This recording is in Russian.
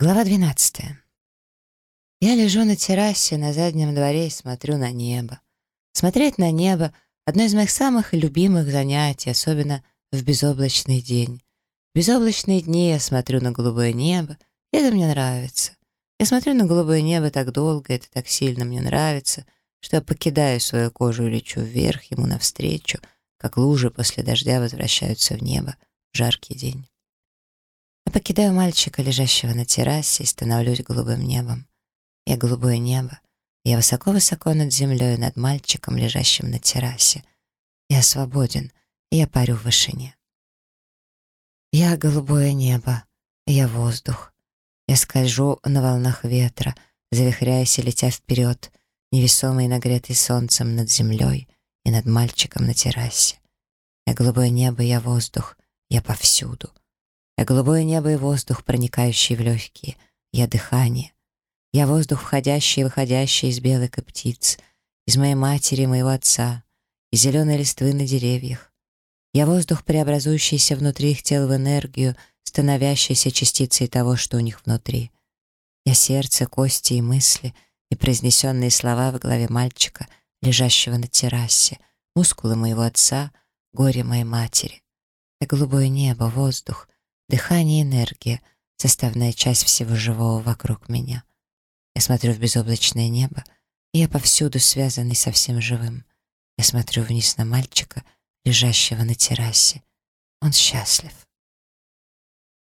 Глава 12. Я лежу на террасе на заднем дворе и смотрю на небо. Смотреть на небо — одно из моих самых любимых занятий, особенно в безоблачный день. В безоблачные дни я смотрю на голубое небо, и это мне нравится. Я смотрю на голубое небо так долго, это так сильно мне нравится, что я покидаю свою кожу и лечу вверх ему навстречу, как лужи после дождя возвращаются в небо в жаркий день. Я покидаю мальчика, лежащего на террасе, и становлюсь голубым небом. Я голубое небо. Я высоко-высоко над землей, над мальчиком, лежащим на террасе. Я свободен, и я парю в вышине. Я голубое небо, я воздух. Я скольжу на волнах ветра, завихряясь и летя вперед, невесомый нагретый солнцем над землей и над мальчиком на террасе. Я голубое небо, я воздух, я повсюду. Я голубое небо и воздух, проникающий в легкие. Я дыхание. Я воздух, входящий и выходящий из белых и птиц, из моей матери и моего отца, из зеленой листвы на деревьях. Я воздух, преобразующийся внутри их тел в энергию, становящейся частицей того, что у них внутри. Я сердце, кости и мысли, и произнесенные слова в голове мальчика, лежащего на террасе, мускулы моего отца, горе моей матери. Я голубое небо, воздух, Дыхание — энергия, составная часть всего живого вокруг меня. Я смотрю в безоблачное небо, и я повсюду связанный со всем живым. Я смотрю вниз на мальчика, лежащего на террасе. Он счастлив.